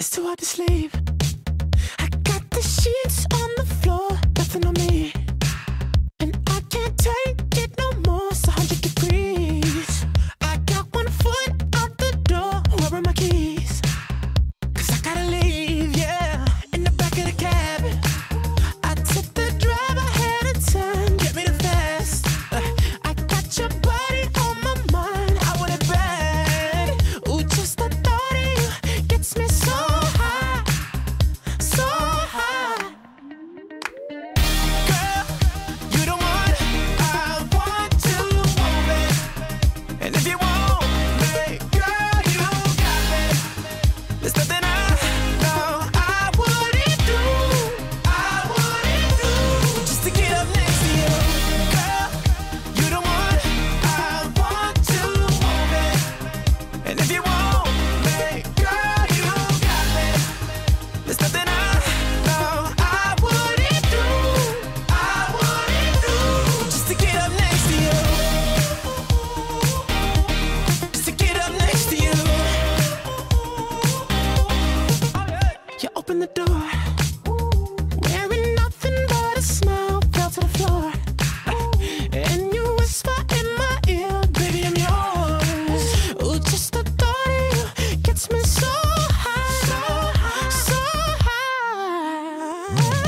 It's too hard to sleep. I got the sheets Bye.